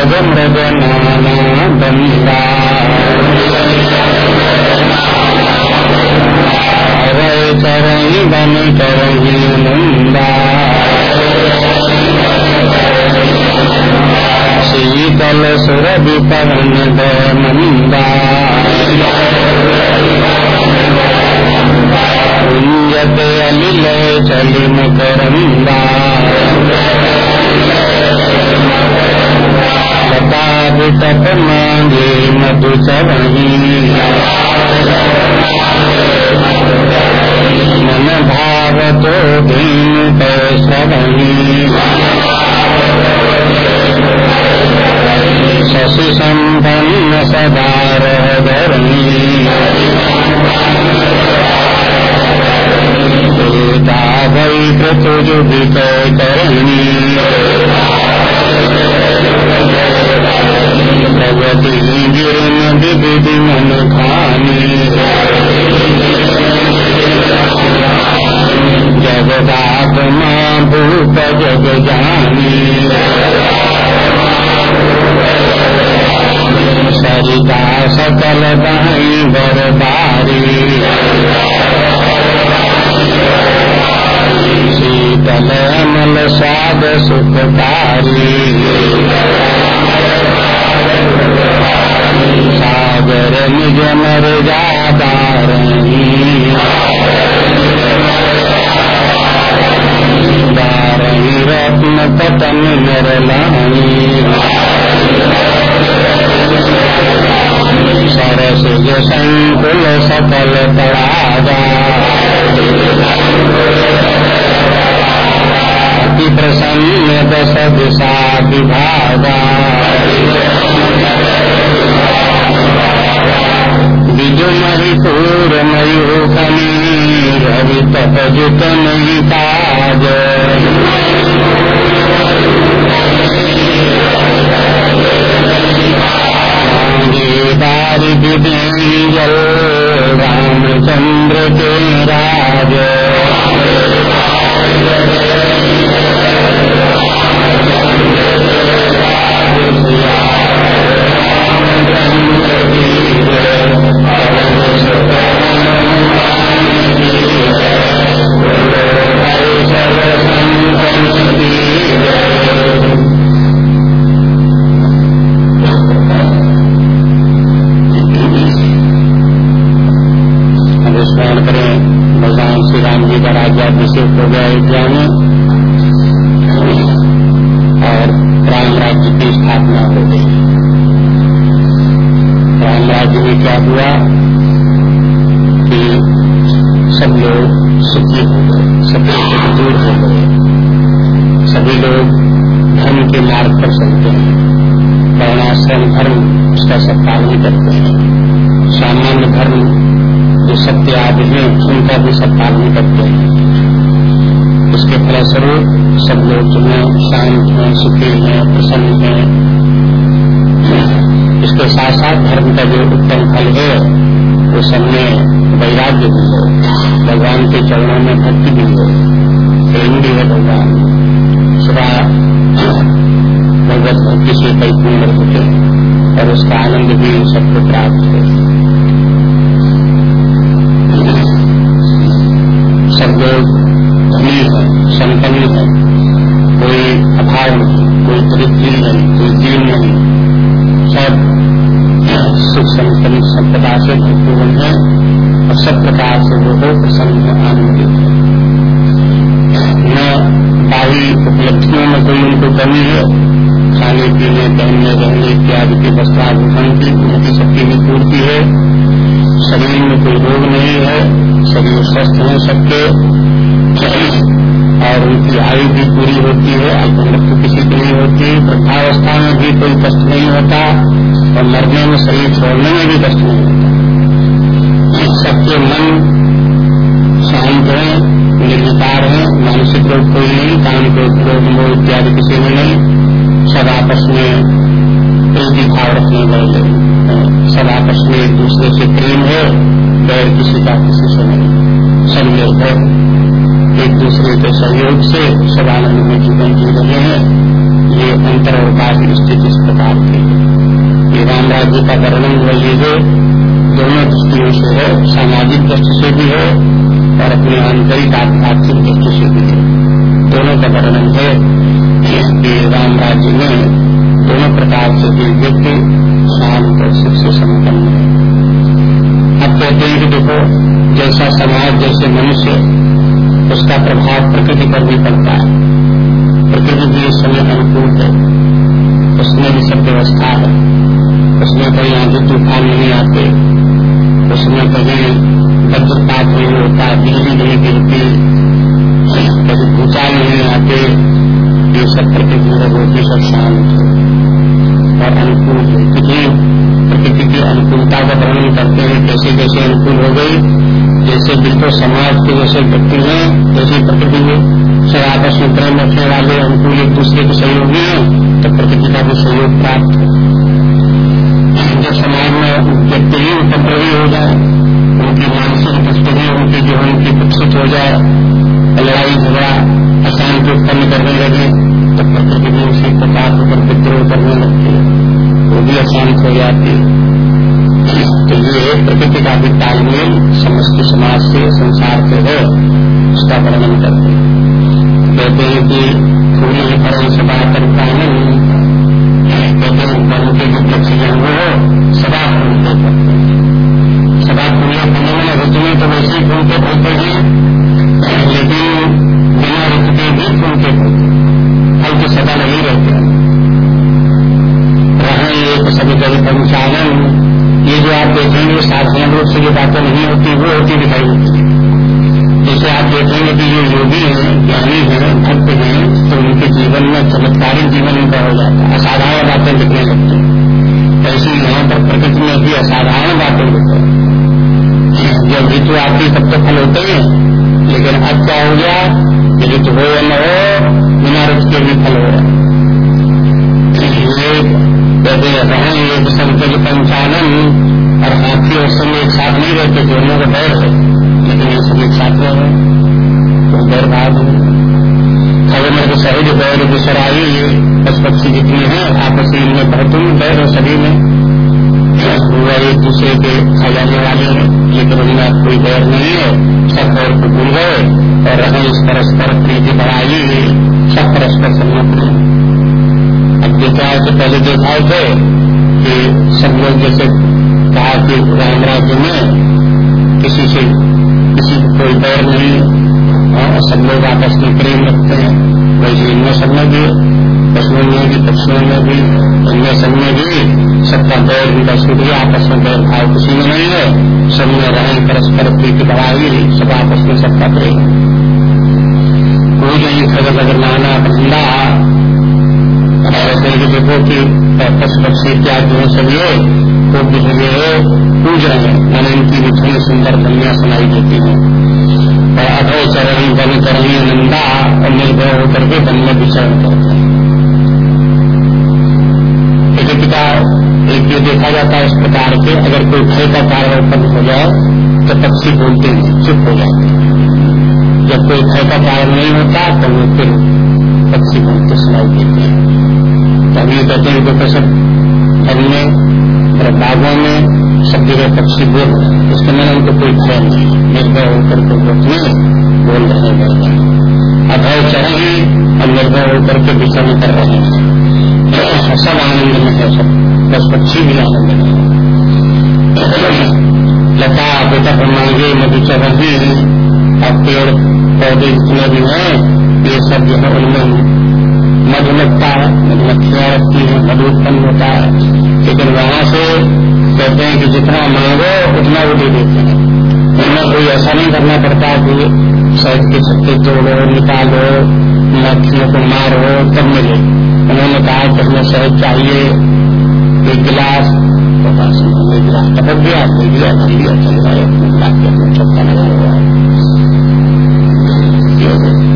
पूजन खग मृग नाना बंदा करही बन करही नंदा शीतल सुर विपवन मंदा कुंजत अलिल चलि मकरंदा लता विटप मांगे मधु चवही मन भाव तो भीम पैसवही शशि संपन्न सदा रहधरणी वै कृतुजुदित करणी। प्रगति गिरन विविधि मन खानी जगदात्मा भूप जग जानी सरिता सकल शीतल अमल स्वाद सुखकारी सागर निज मर जादारणी दारणी रत्न पतन नरलाणी सरस संकुल सकल तड़ागा अति प्रसन्न दश दिशा विभागा। विजुमहि पूर मयूखनी रवि तपजुत नहीं दारि विदीजल रामचंद्र के राज स्मरण करें। भगवान श्री राम जी का राज्याभिषेक हो गया अयोध्या में। राज्य की स्थापना हो गई राम राज्य में क्या हुआ कि सब लोग सुखी हो गए सब लोग दूर हो गए सभी लोग धर्म के मार्ग पर चलते हैं वर्णाश्रम धर्म उसका सत्कार नहीं करते हैं सामान्य धर्म जो सत्य आदि है उनका भी सत्पालन करते हैं उसके फलस्वरूप सब लोग जो है शांत हैं, सुखी हैं, प्रसन्न हैं। इसके साथ साथ धर्म का जो उत्तम फल है, वो सब में वैराग्य भी हो। भगवान के चरणों में भक्ति भी हो। प्रेम भी है भगवान सदा भगवत भक्ति से परिपूर्ण होते और उसका आनंद भी सबको प्राप्त हो। सब लोग संपन्न है कोई अभाव कोई दरिद्री नहीं, कोई दीन नहीं। सब सुख संपन्न संपदा से भरपूर है और सब प्रकार से वो हो प्रसन्न आनंदित है। न बाही उपलब्धियों में कोई उनको कमी है? खाने, पीने, पहनने, रहने, इत्यादि के वस्त्राभूषण की, उनकी सबकी भी पूर्ति है। शरीर में कोई रोग नहीं है, शरीर स्वस्थ है सबके और उनकी आयु भी पूरी होती है अल्पमृत्यु किसी की नहीं होती, वृद्धावस्था में भी कोई कष्ट नहीं होता, और मरने में शरीर छोड़ने में भी कष्ट नहीं होता। सबके मन शांत है निर्विकार है, मानसिक रोग कोई नहीं, काम को रोग मोह इत्यादि किसी में नहीं। सब आपस में प्रीति भाव रखने वाले सब आपस में एक दूसरे से प्रेम है, गैर किसी का किसी से नहीं। सब निर्भय एक दूसरे के सहयोग से सब आनंद में जीवन जी रहे हैं। ये अंतर अवतार की स्थिति इस प्रकार की ये राम राज्य का वर्णन हुआ ये है दोनों दृष्टियों से है, सामाजिक दृष्टि से भी है और अपने आंतरिक आर्थिक दृष्टि से भी है। दोनों का वर्णन है कि राम राज्य में दोनों प्रकार से एक व्यक्ति शांत और सुख से संपन्न है। अब कहते हैं कि देखो, जैसा समाज, जैसे मनुष्य उसका प्रभाव प्रकृति पर भी पड़ता है। प्रकृति भी इस समय अनुकूल है। उसमें भी सब व्यवस्था है। उसमें कहीं आगे तूफ़ान नहीं आते। उसमें कभी वज्रपात नहीं होता, बिजली नहीं गिरती कभी भूचाल नहीं आते। ये सब प्रकृति है भी सब शांत है। और अनुकूल है। कितनी प्रकृति की अनुकूलता का वर्णन करते हैं कैसे कैसे अनुकूल हो गई जैसे बिल्कुल समाज के जैसे व्यक्ति हैं, जैसे प्रकृति में सब आपस में प्रेम रखने वाले अनुकूल एक दूसरे के सहयोगी हैं तो प्रकृति का भी सहयोग प्राप्त है। जब समाज में व्यक्ति ही उपद्रवी हो जाए, उनकी मानसिक स्थिति, उनकी जो उनकी विकसित हो जाए, लड़ाई, झगड़ा, अशांति उत्पन्न करने लगे तो प्रकृति भी उसी प्रकार पर विद्रोह करने लगती है। वो भी अशांत हो जाती है। तो ये प्रकृति का भी तालमेल समस्त समाज से, संसार से है, उसका वर्णन करते हैं। कहते हैं कि फूली परम सभा कर कानन कहते हैं वन के जो वृक्ष हैं वो सदा फूलते हैं। सदा फूलने फूलने में ऋतु में तो वैसे ही फूलते फूलते हैं, लेकिन बिना ऋतु के भी फूलते फूलते फल तो सदा नहीं रहते। हैं रहे एक सभी कभी पंचानन ये जो आप देखेंगे साधारण रूप से जो बातें नहीं होती, वो होती दिखाई जैसे आप देखेंगे कि ये योगी हैं, ज्ञानी हैं, भक्त हैं तो उनके जीवन में चमत्कारिक जीवन उनका हो जाता है। असाधारण बातें दिखने लगती हैं। ऐसी यहाँ पर प्रकृति में भी असाधारण बातें दिखते हैं। जब ऋतु आती तब तो फल होते हैं, लेकिन अब क्या हो गया? कि ऋतु हो या न हो, बिना ऋतु के भी फल हो रहा है। कहते रहे एक संकट पंचानन और हाथी उस समय एक साथ नहीं रहते दोनों का बैर है लेकिन ये सब एक साथ रहे तो बैर भाव खबर में तो सही बैर विसराई बस पक्षी जितने हैं आपस में भरतुम बैर सभी में वो एक दूसरे के खा जाने वाले हैं लेकिन उनमें कोई बैर नहीं है सब बैर को भूल गए और रहे इस परस्पर प्रीति बढ़ाई सब परस्पर सम्मत विचार से पहले देखा थे कि सब लोग जैसे कहा कि राम राज्य में किसी से किसी को कोई डर नहीं और सब लोग आपस में प्रेम रखते हैं। वैसे इनमें सब में भी पशुओं में भी पक्षियों में भी, इनमें सब में भी सबका बैर उनका सूर्य आपस में बैर भाव किसी में नहीं है। सब में रहें परस्पर प्रीति बढ़ाई, सब आपस में सबका प्रेम। कोई नहीं खबर अगर नाना बंदा कहते हैं कि देखो कि पशु पक्षी क्या जो सब ये खूब जो है, पूज रहे हैं। मैंने इनकी भी सुंदर कन्या सुनाई देती है। और अभय चरण बन करेंगे नंदा, और निर्भय होकर के वन में विचरण करते हैं। पिता एक ये देखा जाता है इस प्रकार के, अगर कोई भय का कारण उत्पन्न हो जाए तो पक्षी बोलते हैं, चुप हो जाते हैं। जब कोई भय का कारण नहीं होता तो वो फिर पक्षी बोलते सुनाई देते हैं। तभी कहते हैं कि सब में बागों में सब जगह पक्षी बोल उसके मैंने उनको कोई भय नहीं निर्भय होकर के में बोल रहे हैं अभय चढ़े और निर्भय होकर के विचरण कर रहे हैं। सब आनंद में है, सब। बस पक्षी भी आनंद में है। लता, बेटा मांगे मधु चढ़ी और पेड़, पौधे जितने भी हैं, ये सब जो है उनमें मधु लगता है मधुमक्खियाँ रखती है मधु उत्पन्न होता है। लेकिन वहाँ से कहते हैं कि जितना मांगो, उतना वो दे देते हैं। उनमें कोई ऐसा नहीं करना पड़ता कि शहद के छत्ते तोड़ो, निकालो मक्खियों को मारो, तब मिले। उन्होंने कहा कि हमें शहद चाहिए, एक गिलास तो बस एक गिलास टपक गया दे दिया भर लिया चल गिलास के अपने छत्ता लगा हुआ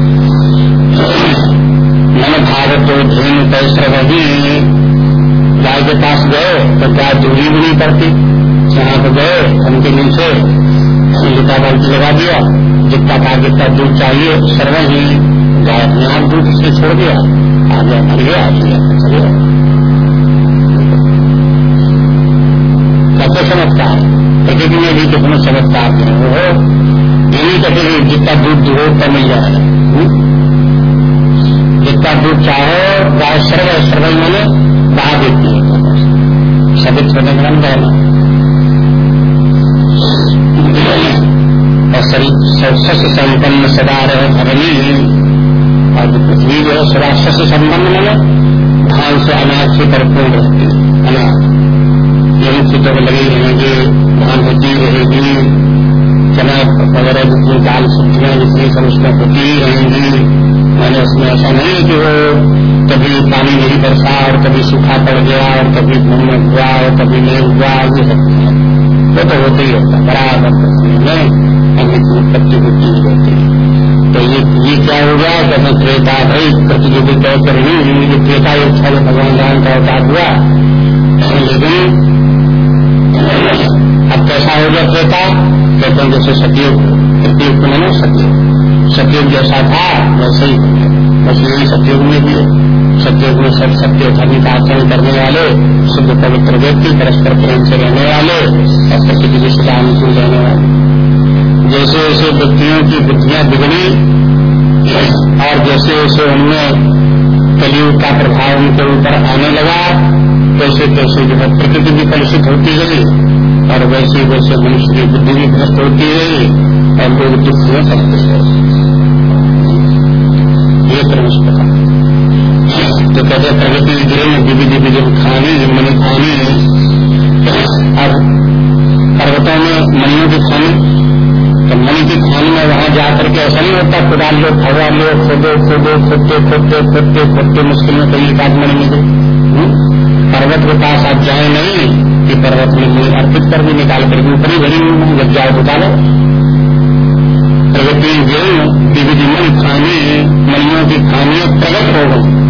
मैंने भारत तो धेन कैसे रही गाय के पास गए तो गाय दूरी भी नहीं पड़ती? जहाँ पे गए, उनके नीचे लिखा बाल्टी लगा दिया, जितना का जितना दूध चाहिए सर्व ही गाय अपने आप दूध से छोड़ दिया। आगे मर गया कैसे चमत्कार प्रकृति में भी कितने ये नहीं कहते कि जितना दूध दूहो उतना मिल जाएगा। चाहो गाय सर्व सर्व मैंने बहा देती है सभी ना। शरीर शस्य संपन्न सदा रहे धरनी और पृथ्वी जो है, सदा शस्य संपन्न मैंने। धान से अनाज से परिपूर्ण रहती है अनाज यही चीज़ों में लगी रहेंगे धान होती रहेगी। चना वगैरह जितनी दाल सब्ज़ियाँ, जितनी सब उसमें होती रहेंगी। मैंने उसमें ऐसा नहीं कि वो कभी पानी नहीं बरसा और कभी सूखा पड़ गया और कभी घूमने हुआ और कभी नहीं हुआ, ये सब वो तो होते ही होता बराबर में अभी की उत्पत्ति होती ही है। तो ये ये क्या हो गया कि मैं त्रेता भाई प्रतियोगी तय कर ये त्रेता एक छल भगवान राम का अवतार हुआ। लेकिन अब कैसा हो गया त्रेता? कहते हैं जैसे सतयुग को मैंने सतयुग। सतयुग जैसा था, वैसे ही बस यही सतयुग में भी सत्युग में सब सत्य धर्म का आचरण करने वाले, शुद्ध पवित्र व्यक्ति, परस्पर प्रेम से रहने वाले और प्रकृति के सदा अनुकूल रहने वाले? जैसे जैसे व्यक्तियों की बुद्धियाँ बिगड़ी, और जैसे जैसे उनमें कलयुग का प्रभाव उनके ऊपर आने लगा तैसे तैसे जो है प्रकृति भी कलुषित होती गई, और वैसे वैसे मनुष्य की बुद्धि भी भ्रष्ट होती गई, और लोग दुख में पड़ते गए ये क्रम प्रकार तो कहते प्रगति गिरे दिव्य दिव्य जब खानी मन खानी अब पर्वतों में मनियों की खानी तो मन की खान में वहाँ जाकर के ऐसा नहीं होता खुदा लो खड़ा लो खोदो खोदो खोदते खोदते खोदते खोदते मुश्किल में कहीं एकाध मन मिले हम्म? पर्वत के पास आप जाए नहीं, कि पर्वत में अर्पित कर भी निकाल कर ऊपर ही भरी जब जाओ निकालो प्रगति विविधि मन खाने मनियों की खाने प्रगट हो गई।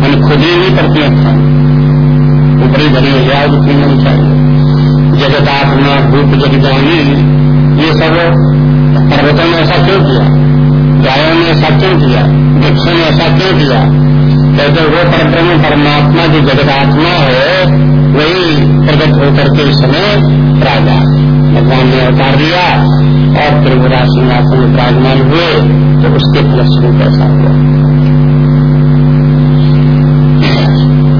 मन खुद ही नहीं है खाने ऊपरी भरी हो जाओ जितनी मन चाहिए। जगत आत्मा भूत जग जानी, ये सब पर्वतों ने ऐसा क्यों किया? गायों ने ऐसा क्यों किया? वृक्षों ने ऐसा क्यों किया? कहते वो परब्रह्म, परमात्मा जो जगत जगदात्मा है, वही प्रगट होकर के इस समय राजा भगवान ने अवतार दिया और त्रिपुरा सिंहासन विराजमान हुए तो उसके फलस्वरूप ऐसा हुआ।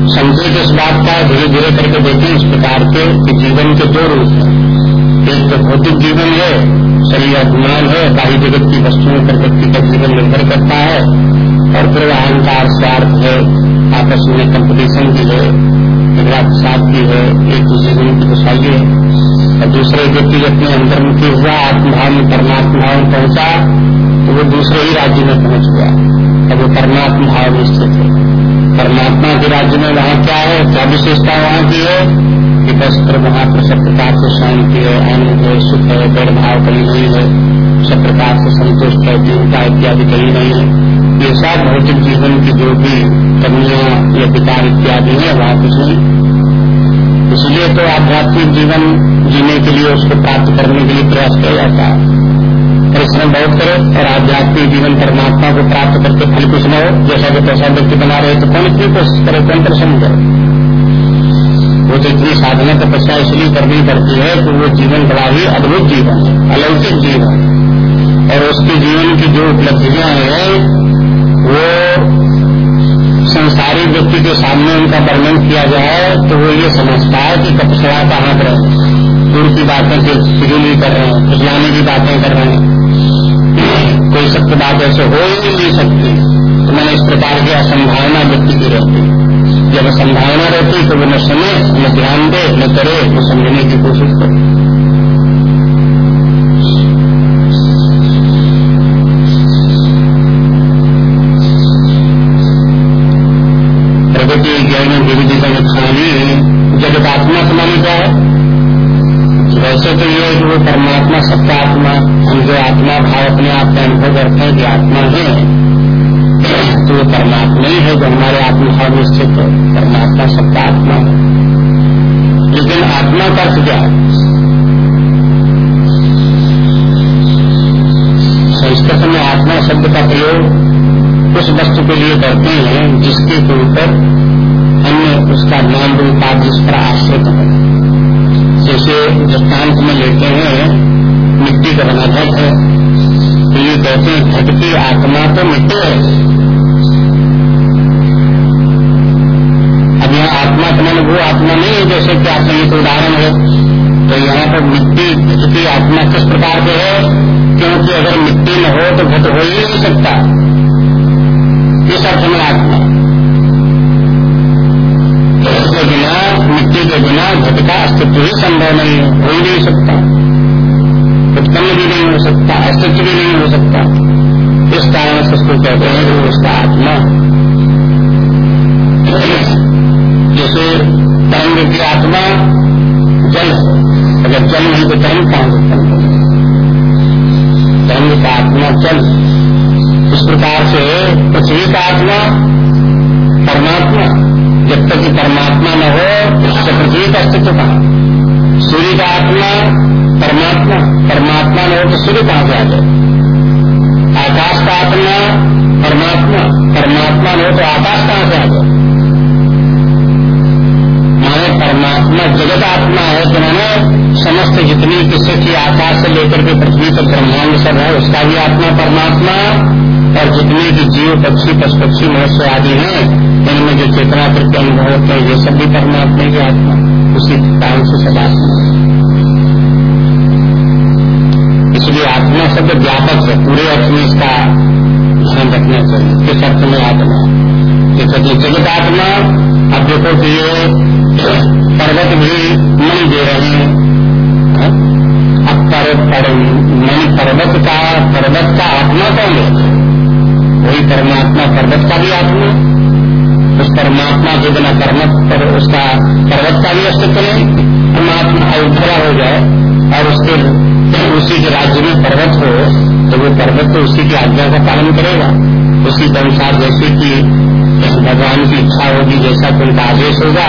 संकेत इस बात का धीरे धीरे करके देखें इस प्रकार के जीवन के दो रूप हैं। एक तो भौतिक जीवन है, शरीर अभिमान है, बाह्य जगत की वस्तुओं पर व्यक्ति का जीवन निर्भर करता है, और फिर अहंकार, स्वार्थ है, आपस में कंपटीशन की है साथ की है, एक दूसरे की खुशहाली है। और दूसरे व्यक्ति अपने अंतर्मुखी हुआ आत्मभाव में परमात्मा भाव में पहुँचा तो वो दूसरे ही राज्य में पहुँच गया। अब वो परमात्मा भाव में स्थित है। परमात्मा के राज्य में वहाँ क्या है? क्या विशेषता वहाँ की है? कि बस पर वहाँ पर सब प्रकार से शांति है, आनंद है, सुख है भेदभाव कहीं नहीं है सब प्रकार से संतुष्ट है जीवता इत्यादि कहीं नहीं है। ये सब भौतिक जीवन की जो भी कमियाँ या विकार इत्यादि है, वहाँ कुछ नहीं। इसलिए तो आध्यात्मिक जीवन जीने के लिए उसको प्राप्त करने के लिए प्रयास किया जाता है। परिश्रम बहुत करे और आध्यात्मिक जीवन परमात्मा को प्राप्त करके फल कुछ न हो। जैसा कि पैसा व्यक्ति बना रहे तो कौन इतनी कोशिश करे, कौन परिश्रम करे? वो तो इतनी साधना तपस्या इसलिए करनी पड़ती है कि वो जीवन बड़ा ही अद्भुत जीवन है, अलौकिक जीवन और उसके जीवन की जो उपलब्धियाँ हैं, वो संसारी व्यक्ति के सामने उनका वर्णन किया जाए तो वो ये समझता है कि कपसड़ा कहाँ पर दूर की बातें फिजूली कर रहे हैं फिजलाने की बातें कर रहे हैं। कोई सत्य बात ऐसे हो ही नहीं सकती। तो मैंने इस प्रकार की असंभावना व्यक्ति की रहती। जब संभावना रहती तो वो न सुने, न ध्यान दे, न करे, वो समझने की कोशिश करे। ज्ञान विविध जन खानी जगत आत्मा से मानी क्या है। वैसे तो ये कि वो परमात्मा सबका आत्मा, हम जो आत्मा भाव अपने आप का अनुभव करते हैं कि आत्मा है तो वो परमात्मा ही है जो हमारे आत्मभाव में स्थित है। परमात्मा सबका आत्मा है। लेकिन आत्मा का अर्थ क्या है? संस्कृत में आत्मा शब्द का प्रयोग उस वस्तु के लिए करते हैं, जिसके ऊपर अन्य उसका नाम रूपा जिस पर आश्रित है। जैसे दृष्टांत में लेते हैं, मिट्टी का बना घट है। तो ये कहते हैं घट की आत्मा तो मिट्टी है। अब यहाँ आत्मा का मन वो आत्मा नहीं है, जैसे कि आपका एक उदाहरण है। तो यहाँ पर मिट्टी घट की आत्मा किस प्रकार के है? क्योंकि अगर मिट्टी न हो तो घट हो ही नहीं सकता। इस में आत्मा के बिना, मिट्टी के बिना घट का अस्तित्व ही संभव नहीं है, हो ही नहीं सकता। उत्पन्न भी नहीं हो सकता, अस्तित्व भी नहीं हो सकता। इस कारण से उसको कहते हैं कि उसका आत्मा। जैसे तरंग की आत्मा जल अगर जल नहीं तो तरंग कहाँ उत्पन्न तरंग का आत्मा जल इस प्रकार से पृथ्वी का आत्मा परमात्मा, जब तक कि परमात्मा न हो तो पृथ्वी का अस्तित्व कहा? सूर्य का आत्मा परमात्मा परमात्मा न हो तो सूर्य कहाँ से आ जाए आकाश का आत्मा परमात्मा परमात्मा न हो तो आकाश कहाँ से आ जाए माने परमात्मा जगत आत्मा है तो मैंने समस्त जितनी किसी की आकाश से लेकर के पृथ्वी तक ब्रह्मांड सब है, उसका भी आत्मा परमात्मा और जितने भी जीव पक्षी पशु पक्षी मनुष्य आदि हैं इनमें जो चेतना प्रति अनुभव होते हैं ये सब भी परमात्मा की आत्मा उसी कारण से आत्मा इसलिए आत्मा शब्द व्यापक है पूरे अर्थ में इसका ध्यान रखना चाहिए किस अर्थ में आत्मा जैसे जगत आत्मा अब देखो कि ये पर्वत भी मन दे रहे हैं। हाँ? अब पर, पर, मन पर्वत का पर्वत का आत्मा कौन है? वही परमात्मा पर्वत का भी आत्मा उस परमात्मा के बिना पर्वत पर उसका पर्वत का भी अस्तित्व नहीं परमात्मा अवधरा हो जाए और उसके उसी के राज्य में पर्वत हो तो वो पर्वत तो उसी की आज्ञा का पालन करेगा। उसी के अनुसार जैसे कि भगवान की इच्छा होगी, जैसा उनका आदेश होगा,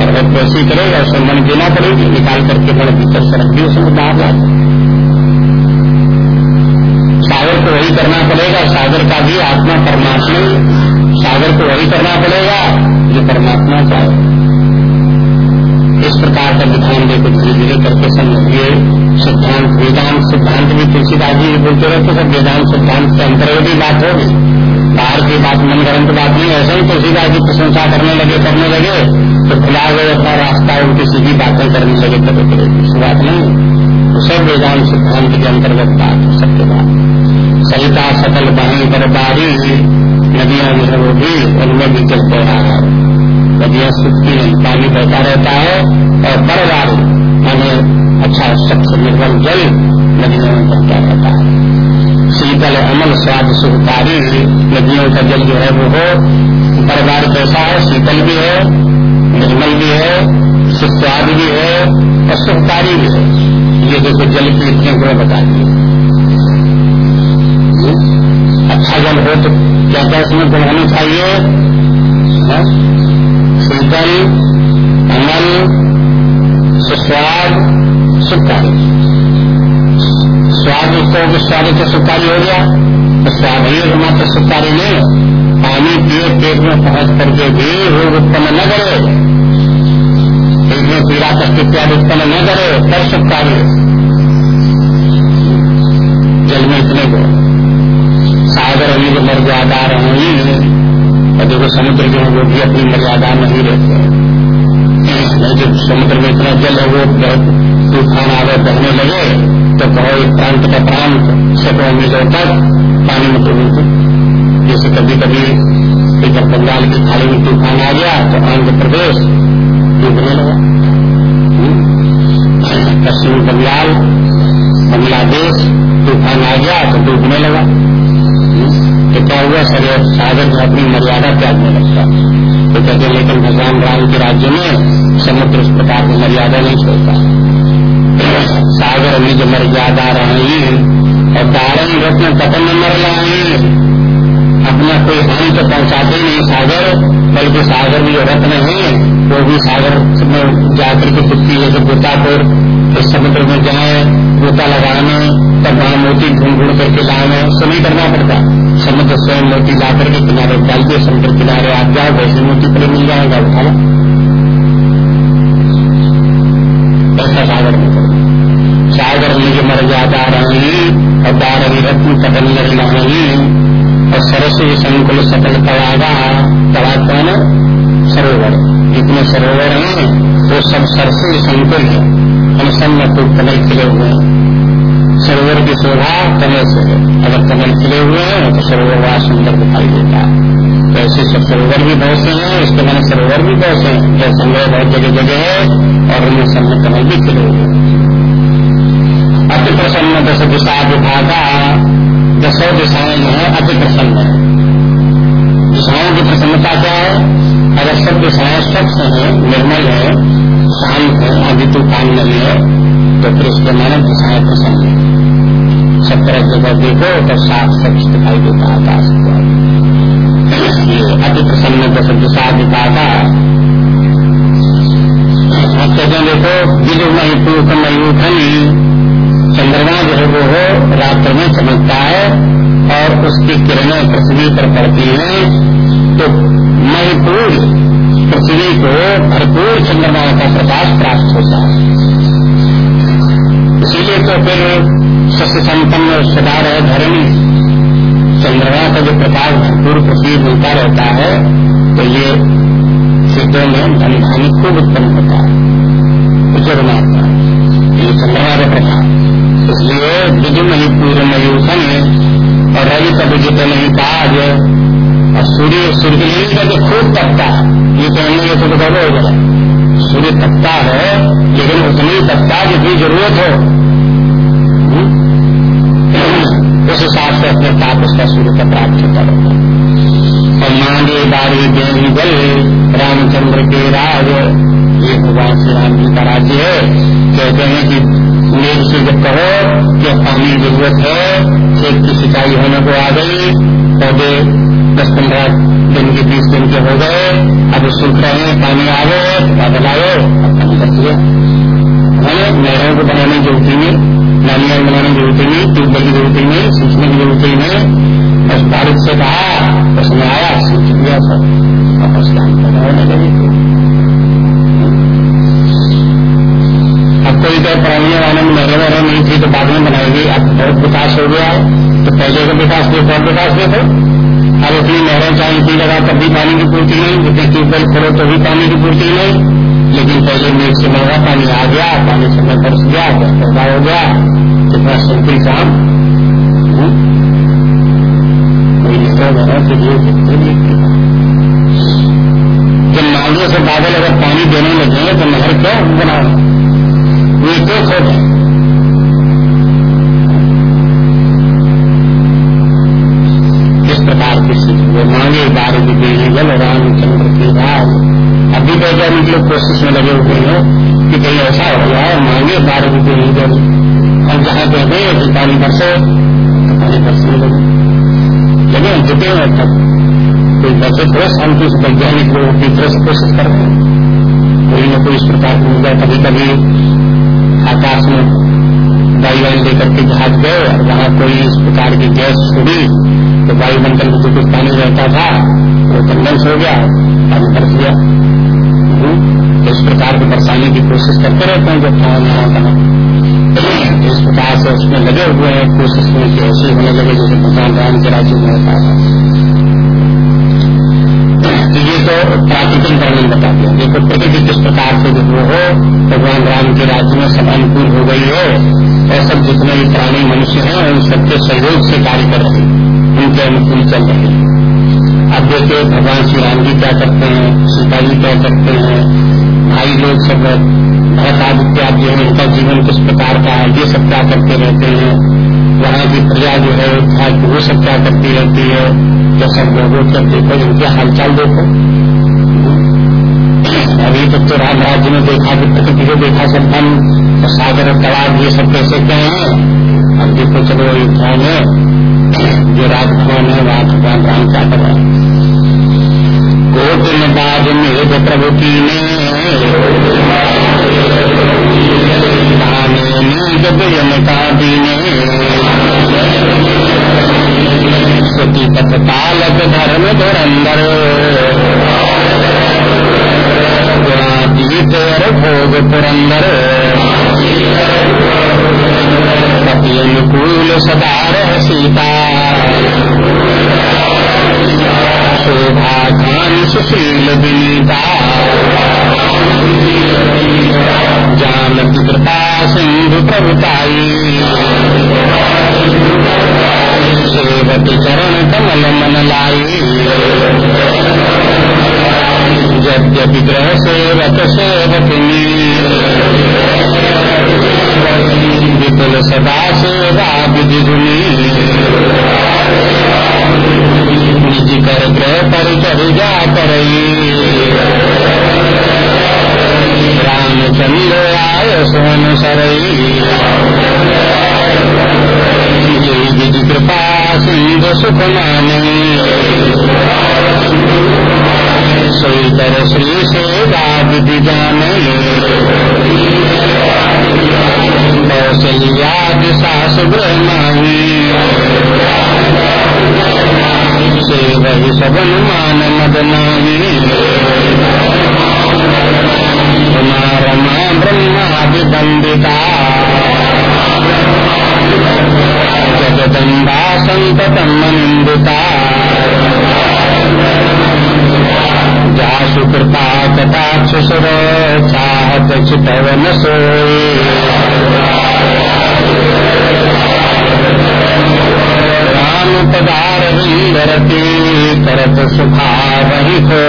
पर्वत वैसे करेगा उसे मन देना पड़ेगी, निकाल करके बड़े भीतर से रख दी उसमें बाहर जाता सागर को वही करना पड़ेगा, सागर का भी आत्मा परमात्मा सागर को वही करना पड़ेगा, जो परमात्मा चाहे। इस प्रकार का विधान देखो धीरे धीरे करके समझिए सिद्धांत, वेदांत, सिद्धांत भी तुलसीदास जी बोलते रहते सब वेदांत, सिद्धांत के अंतर्गत ही बात होगी। बाहर की बात मन ग्रंथ बात नहीं, ऐसे ही तुलसीदास जी प्रशंसा करने लगे करने लगे तो खुला गए अपना रास्ता उनकी सीधी बातें करने लगे कभी कभी बात नहीं। तो सब वेदांत, सिद्धांत के अंतर्गत बात सबके बात। सहिता सकल बहन कर बारी। नदियाँ जो है वो भी उनमें भी चलते रहा है। नदियाँ सूखती नहीं पानी बहता रहता है और बरवारी मैंने अच्छा स्वच्छ निर्मल जल नदियों में बहता रहता है। शीतल, अमल, स्वाद, सुखकारी नदियों का जल जो है वो हो। बरबार कैसा है, शीतल भी है, निर्मल भी है, सुस्वाद भी है और सुखकारी भी है। ये देखो जल की इतने गुण बता दिए अच्छा जल हो तो क्या क्या इसमें गुण होने चाहिए शीतल अमल सुस्वाद सुखारी स्वाद उसको स्वाद तो सुखारी हो गया। तो स्वाद ही मात्र सुखारी नहीं। पानी पिए, पेट में पहुँच करके भी रोग उत्पन्न न करे। पेट में पीड़ा, कष्ट इत्यादि उत्पन्न न करे, तब जल में इतने गुण सागर अभी जो मर्यादा रहे और देखो समुद्र जो है वो भी अपनी मर्यादा नहीं रहते नहीं जब समुद्र में इतना जल है, वो तूफ़ान आगे बहने लगे तो कहो एक प्रांत का प्रांत सैकड़ों मीटर तक पानी में डूबे जैसे कभी कभी इधर बंगाल की खाड़ी में तूफ़ान आ गया तो आंध्र प्रदेश डूबने लगा। पश्चिमी बंगाल, बांग्लादेश, तूफ़ान आ गया तो डूबने लगा। तो क्या हुआ, सर सागर जो अपनी मर्यादा त्यागने लगता तो कहते लेकिन भगवान राम के राज्य में समुद्र उस प्रकार की मर्यादा नहीं छोड़ता। सागर निज मर्यादा रहे और दारण रत्न पतन मर लाए अपना कोई हानि तो पहुंचाते नहीं, सागर, बल्कि सागर में जो रत्न है वो भी सागर में जाकर के पुत्री जैसे गोतापुर इस समुद्र में जाए गोता लगाने, तब वहाँ मोती ढूंढ ढूंढ करके लाने उससे नहीं करना पड़ता। समुद्र स्वयं मोती ला करके किनारे डाल दिए समुद्र किनारे आप जाओ, वैसे मोती पर मिल जाएगा, उठा लो। ऐसा सागर में सागर में मर जाता रही और दारवी रत्न कदम रही और सरस्वती संकुल सफल तवागा तवा कौन सरोवर। जितने सरोवर हैं, वो सब सरस्वती संकुल है। हम सब में खूब कमल खिले हुए हैं। सरोवर की शोभा कमल से है। अगर कमल खिले हुए हैं तो सरोवर बड़ा सुंदर दिखाई देता है। तो ऐसे सब सरोवर भी बहुत से हैं, इसके मैंने सरोवर भी बहुत से हैं। जैसे संग्रह बहुत जगह जगह है, और उनमें सब में कमल भी खिले हुए अति प्रसन्न दस दिशा विभागा दसों दिशाएँ जो है अति प्रसन्न है। दिशाओं की प्रसन्नता क्या है? अगर सब दिशाएँ स्वच्छ है, निर्मल है, शांत है अभी तूफ़ान नहीं है तो फिर उसके माने दिशाएँ प्रसन्न है। सब तरह जगह देखो तो साफ़ स्वच्छ दिखाई देता आकाश ये अति प्रसन्न दस दिशा दिखाता आप कहते देखो पूत मयूखनी चंद्रमा जो है वो हो, रात्र में चमकता है और उसकी किरणें पृथ्वी पर पड़ती हैं तो महीपुर पृथ्वी को भरपूर चंद्रमा का प्रकाश प्राप्त होता है। इसीलिए तो फिर सस्य संपन्न सदा रहे धरणी। चंद्रमा का जो प्रकाश भरपूर पृथ्वी मिलता रहता है तो ये सिद्धों में धन खूब उत्पन्न होता है। उजरमा ये चंद्रमा का प्रकाश। इसलिए विजुम ही पूर्व मयूखन और रवि का विजित नहीं काज और सूर्य सूर्य का जो खूब तपता है। ये कहने ये तो गड़बड़ हो गया सूर्य तपता है, लेकिन उतनी तपता जितनी ज़रूरत हो हम्म? उस हिसाब से अपने ताप उसका सूर्य का प्राप्त होता रहता और मांगे बारी देवी बल, रामचंद्र के राज, ये भगवान श्री राम जी का राज्य है। कहते हैं कि मेघ से जब कहो कि पानी ज़रूरत है खेत की सिंचाई होने को आ गई, पौधे दस पंद्रह दिन के बीस दिन के हो गए, अब सूख रहे हैं, पानी आ गए बादल आए पानी मैंने नहरों को बनाने की ज़रूरत नहीं नालियाँ बनाने की ज़रूरत नहीं ट्यूबवेल की ज़रूरत नहीं, सींचने की ज़रूरत नहीं। बस बारिश से कहा उसमें आया सींच दिया सब और उसका होने लगे अब कोई तो पुराने वाले में नहरें वहरें नहीं थी तो बाद में बनाएगी अब बहुत विकास हो गया है। तो पहले का विकास देखो और विकास देखो अब उतनी नहरें चाहे इतनी लगा तब भी पानी की पूर्ति नहीं। जितने ट्यूबवेल खोलो तो भी पानी की पूर्ति नहीं। लेकिन पहले मेघ से महँगा पानी आ गया, पानी समय बरस गया बस पैदा हो गया। कितना सिंपल काम हम्म? जब नालियों से बादल अगर पानी देने लगे तो नहर क्यों बना ये क्यों खोटे प्रकार की स्थिति। वो मांगे बारह देवी बल रामचंद्र के राज अभी वैज्ञानिक लोग कोशिश में लगे हुए हैं कि कहीं ऐसा हो जाए मांगे बारह देवी बल और जहाँ कहते हैं कि पानी बरसे तो पानी बरसने लगे लगे जुटे हैं तब कोई बचे थोड़ा शांति से वैज्ञानिक लोग की से कोशिश कर रहे हैं। कोई न कोई इस प्रकार की कभी कभी आकाश में वायुवान लेकर के जहाज़ गए और वहाँ कोई इस प्रकार की गैस छोड़ी तो वायुमंडल में जो कुछ पानी रहता था, वो कंडेंस हो गया, पानी बरस गया। तो इस प्रकार की बरसाने की कोशिश करते रहते हैं जब कहाँ यहाँ कहा। इस प्रकार से उसमें लगे हुए हैं, कोशिश में कि ऐसे होने लगे जैसे भगवान राम के राज्य में होता तो ये तो प्राकृतिक वर्णन बता दिया देखो प्रकृति किस प्रकार से जब वो हो, भगवान राम के राज्य में सब अनुकूल हो गई हो, और सब जितने भी प्राणी मनुष्य हैं, उन सबके सहयोग से कार्य कर रहे हैं। उनके अनुकूल चल रहे हैं। अब देखिए भगवान श्री राम जी क्या करते हैं, सीता जी क्या करते हैं, भाई लोग सब, भरत आदित्य जो है, उनका जीवन किस प्रकार का है, ये सब क्या करते रहते हैं? वहाँ की प्रजा जो है, आज वो सब क्या करती रहती है? तो सब लोगों को देखो, इनके हालचाल देखो। अभी तक तो राम राज्य में देखा कि प्रकृति को देखा सब धन तो सागर तालाब, ये सब कैसे क्या है? अब देखो चलो अयोध्या में जो राजभवन है वहाँ भगवान राम क्या कर रहे हैं? कोटिन बाज मेघ प्रभु की ने का दीने पालक धर्म धुरंदर गुणातीत भोग पुरंदर। पति अनुकूल सदा रह सीता। शोभा खान सुशील विनीता जानती कृपा सिंधु प्रभुताई सेवती चरण कमल मन लाई। यद्यपि ग्रह सेवक सेवकनी विपुल सदा सेवा विधि निज कर ग्रह जा कर रामचंद्र आय सोन सरई जय विधि कृपा सिंधु सुख मानी। सोई कर श्री सेवा विधि जाने। कौशल्या दिशा सुब्रह्मी से वही सबन मान मदनाही रमा ब्रह्मादिबंदिता जगदम्बा संततम जासु कृपा कटाक्ष सुर राम पदार विंदरती करत सुखा वही को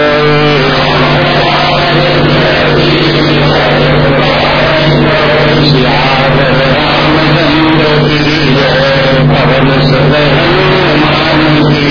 श्याम पवन सुर संत